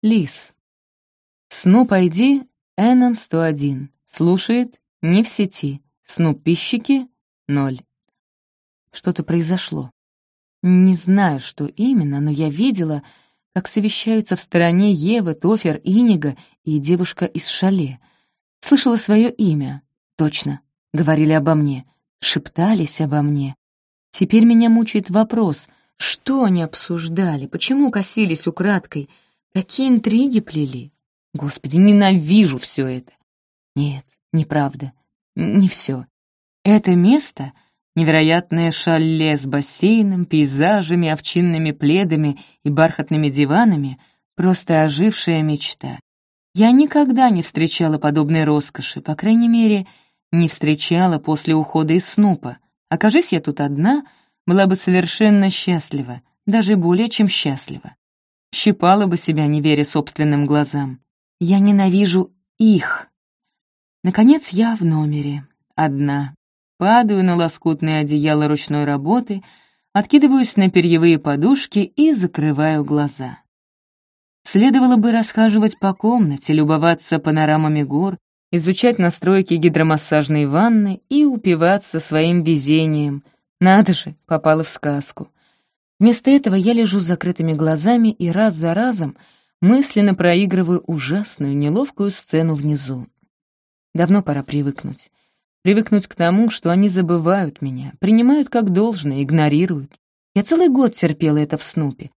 Лис. Сну пойди, Эннон 101. Слушает, не в сети. Сну пищики — ноль. Что-то произошло. Не знаю, что именно, но я видела, как совещаются в стороне Евы, Тофер, Инига и девушка из шале. Слышала свое имя. Точно. Говорили обо мне. Шептались обо мне. Теперь меня мучает вопрос, что они обсуждали, почему косились украдкой, какие интриги плели. Господи, ненавижу все это. Нет, неправда, не все. Это место — невероятное шале с бассейном, пейзажами, овчинными пледами и бархатными диванами — просто ожившая мечта. Я никогда не встречала подобной роскоши, по крайней мере, не встречала после ухода из Снупа. Окажись я тут одна, была бы совершенно счастлива, даже более чем счастлива. Щипала бы себя, не веря собственным глазам. Я ненавижу их. Наконец я в номере, одна. Падаю на лоскутное одеяло ручной работы, откидываюсь на перьевые подушки и закрываю глаза. Следовало бы расхаживать по комнате, любоваться панорамами гор, изучать настройки гидромассажной ванны и упиваться своим везением. Надо же, попала в сказку. Вместо этого я лежу с закрытыми глазами и раз за разом мысленно проигрываю ужасную, неловкую сцену внизу. Давно пора привыкнуть. Привыкнуть к тому, что они забывают меня, принимают как должное, игнорируют. Я целый год терпела это в Снупе.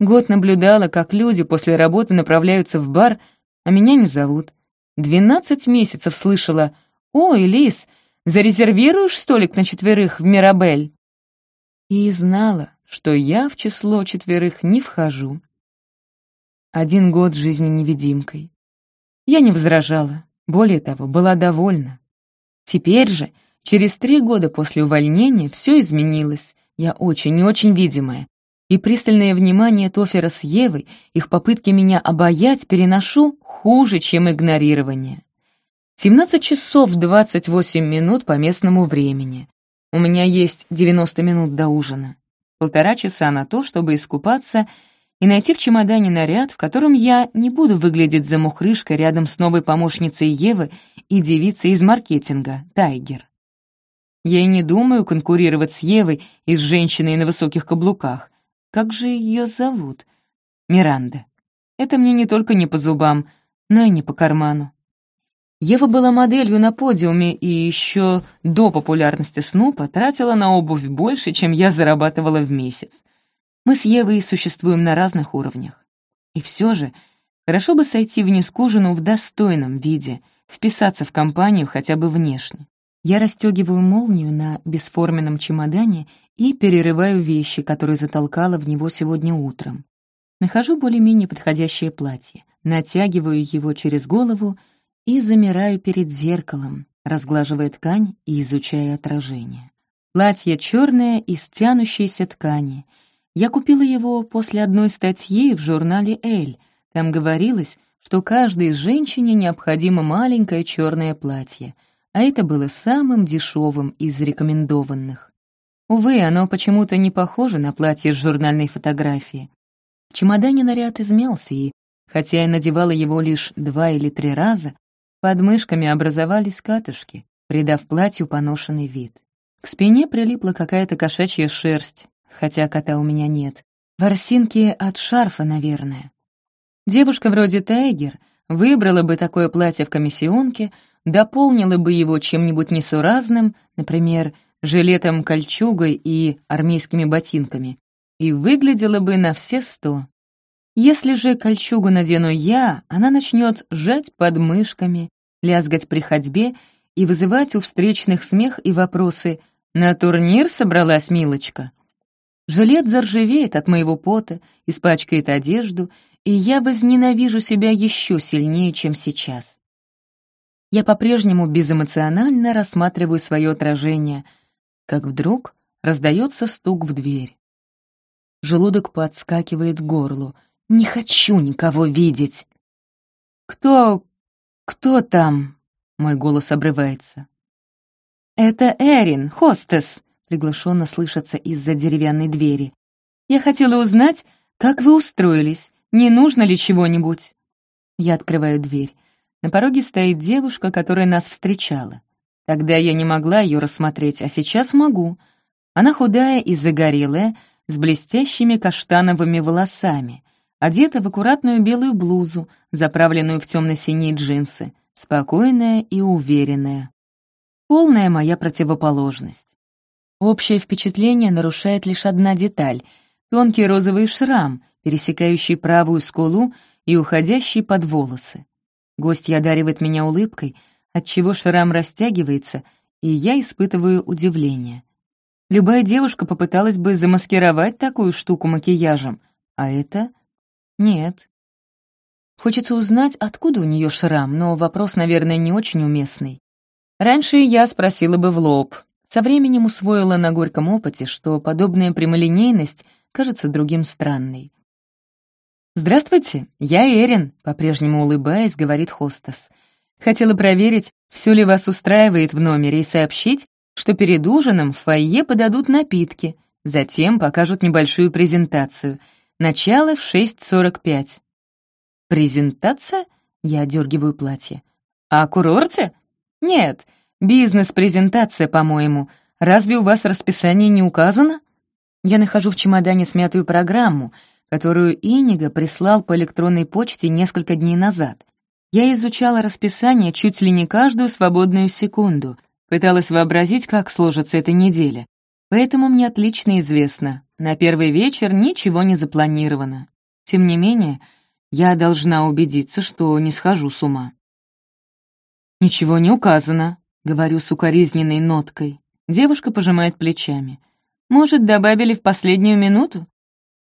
Год наблюдала, как люди после работы направляются в бар, а меня не зовут. Двенадцать месяцев слышала «Ой, Лис, зарезервируешь столик на четверых в Мирабель?» И знала, что я в число четверых не вхожу. Один год жизни невидимкой. Я не возражала, более того, была довольна. Теперь же, через три года после увольнения, все изменилось. Я очень и очень видимая. И пристальное внимание Тофера с Евой, их попытки меня обаять, переношу хуже, чем игнорирование. 17 часов 28 минут по местному времени. У меня есть 90 минут до ужина. Полтора часа на то, чтобы искупаться и найти в чемодане наряд, в котором я не буду выглядеть замухрышкой рядом с новой помощницей Евы и девицей из маркетинга, Тайгер. Я и не думаю конкурировать с Евой и с женщиной на высоких каблуках. Как же ее зовут? Миранда. Это мне не только не по зубам, но и не по карману. Ева была моделью на подиуме и еще до популярности Снупа тратила на обувь больше, чем я зарабатывала в месяц. Мы с Евой существуем на разных уровнях. И все же, хорошо бы сойти вниз к ужину в достойном виде, вписаться в компанию хотя бы внешне. Я расстегиваю молнию на бесформенном чемодане и перерываю вещи, которые затолкала в него сегодня утром. Нахожу более-менее подходящее платье, натягиваю его через голову и замираю перед зеркалом, разглаживая ткань и изучая отражение. Платье черное из тянущейся ткани. Я купила его после одной статьи в журнале «Эль». Там говорилось, что каждой женщине необходимо маленькое черное платье, а это было самым дешевым из рекомендованных. Увы, оно почему-то не похоже на платье с журнальной фотографии. В чемодане наряд измялся, и, хотя я надевала его лишь два или три раза, под мышками образовались катышки, придав платью поношенный вид. К спине прилипла какая-то кошачья шерсть, хотя кота у меня нет. Ворсинки от шарфа, наверное. Девушка вроде Тайгер выбрала бы такое платье в комиссионке, дополнила бы его чем-нибудь несуразным, например, жилетом-кольчугой и армейскими ботинками, и выглядела бы на все сто. Если же кольчугу надену я, она начнет сжать под мышками, лязгать при ходьбе и вызывать у встречных смех и вопросы «На турнир собралась Милочка?» Жилет заржавеет от моего пота, испачкает одежду, и я возненавижу себя еще сильнее, чем сейчас. Я по-прежнему безэмоционально рассматриваю свое отражение — как вдруг раздается стук в дверь. Желудок подскакивает к горлу. «Не хочу никого видеть!» «Кто... кто там?» — мой голос обрывается. «Это Эрин, хостес», — приглушенно слышится из-за деревянной двери. «Я хотела узнать, как вы устроились. Не нужно ли чего-нибудь?» Я открываю дверь. На пороге стоит девушка, которая нас встречала. Тогда я не могла ее рассмотреть, а сейчас могу. Она худая и загорелая, с блестящими каштановыми волосами, одета в аккуратную белую блузу, заправленную в темно-синие джинсы, спокойная и уверенная. Полная моя противоположность. Общее впечатление нарушает лишь одна деталь — тонкий розовый шрам, пересекающий правую скулу и уходящий под волосы. Гость одаривает меня улыбкой, отчего шрам растягивается, и я испытываю удивление. Любая девушка попыталась бы замаскировать такую штуку макияжем, а это... нет. Хочется узнать, откуда у нее шрам, но вопрос, наверное, не очень уместный. Раньше я спросила бы в лоб. Со временем усвоила на горьком опыте, что подобная прямолинейность кажется другим странной. «Здравствуйте, я Эрин», — по-прежнему улыбаясь, говорит хостес. «Хотела проверить, все ли вас устраивает в номере и сообщить, что перед ужином в фойе подадут напитки, затем покажут небольшую презентацию. Начало в 6.45». «Презентация?» — я одергиваю платье. «А о курорте?» «Нет, бизнес-презентация, по-моему. Разве у вас расписание не указано?» Я нахожу в чемодане смятую программу — которую Инига прислал по электронной почте несколько дней назад. Я изучала расписание чуть ли не каждую свободную секунду, пыталась вообразить, как сложится эта неделя. Поэтому мне отлично известно, на первый вечер ничего не запланировано. Тем не менее, я должна убедиться, что не схожу с ума. «Ничего не указано», — говорю с укоризненной ноткой. Девушка пожимает плечами. «Может, добавили в последнюю минуту?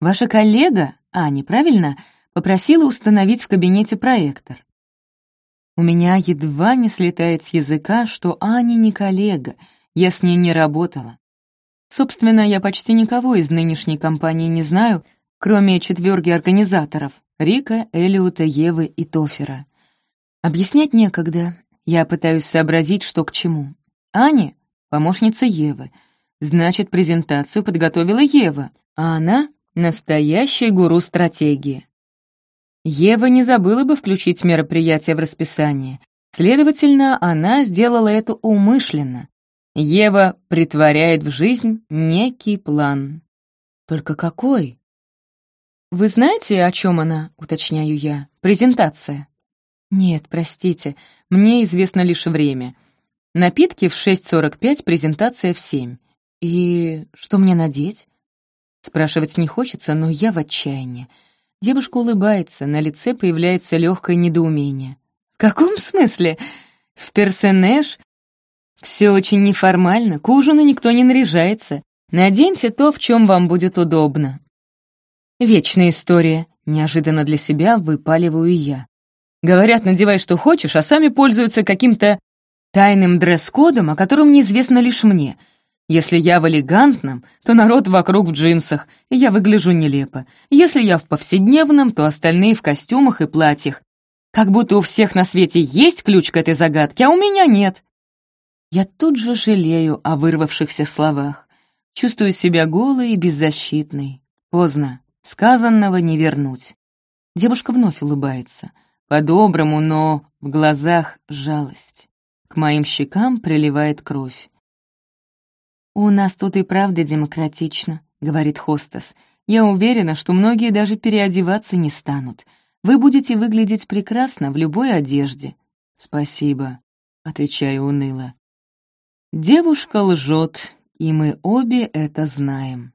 Ваша коллега, Аня, правильно, попросила установить в кабинете проектор. У меня едва не слетает с языка, что Аня не коллега, я с ней не работала. Собственно, я почти никого из нынешней компании не знаю, кроме четверки организаторов — Рика, Элиота, Евы и Тофера. Объяснять некогда. Я пытаюсь сообразить, что к чему. Аня — помощница Евы. Значит, презентацию подготовила Ева, а она Настоящий гуру стратегии. Ева не забыла бы включить мероприятие в расписание. Следовательно, она сделала это умышленно. Ева притворяет в жизнь некий план. Только какой? «Вы знаете, о чем она?» — уточняю я. «Презентация». «Нет, простите, мне известно лишь время. Напитки в 6.45, презентация в 7. И что мне надеть?» Спрашивать не хочется, но я в отчаянии. Девушка улыбается, на лице появляется легкое недоумение. «В каком смысле? В персонеж? Все очень неформально, к ужину никто не наряжается. Наденьте то, в чем вам будет удобно». Вечная история. Неожиданно для себя выпаливаю я. Говорят, надевай что хочешь, а сами пользуются каким-то тайным дресс-кодом, о котором неизвестно лишь мне — если я в элегантном, то народ вокруг в джинсах, и я выгляжу нелепо. Если я в повседневном, то остальные в костюмах и платьях. Как будто у всех на свете есть ключ к этой загадке, а у меня нет. Я тут же жалею о вырвавшихся словах. Чувствую себя голой и беззащитной. Поздно. Сказанного не вернуть. Девушка вновь улыбается. По-доброму, но в глазах жалость. К моим щекам приливает кровь. «У нас тут и правда демократично», — говорит хостес. «Я уверена, что многие даже переодеваться не станут. Вы будете выглядеть прекрасно в любой одежде». «Спасибо», — отвечаю уныло. Девушка лжет, и мы обе это знаем.